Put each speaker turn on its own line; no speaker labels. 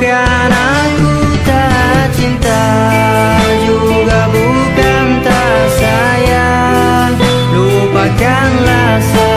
bukan aku tak cinta Juga bukan tak sayang. Lupakanlah semua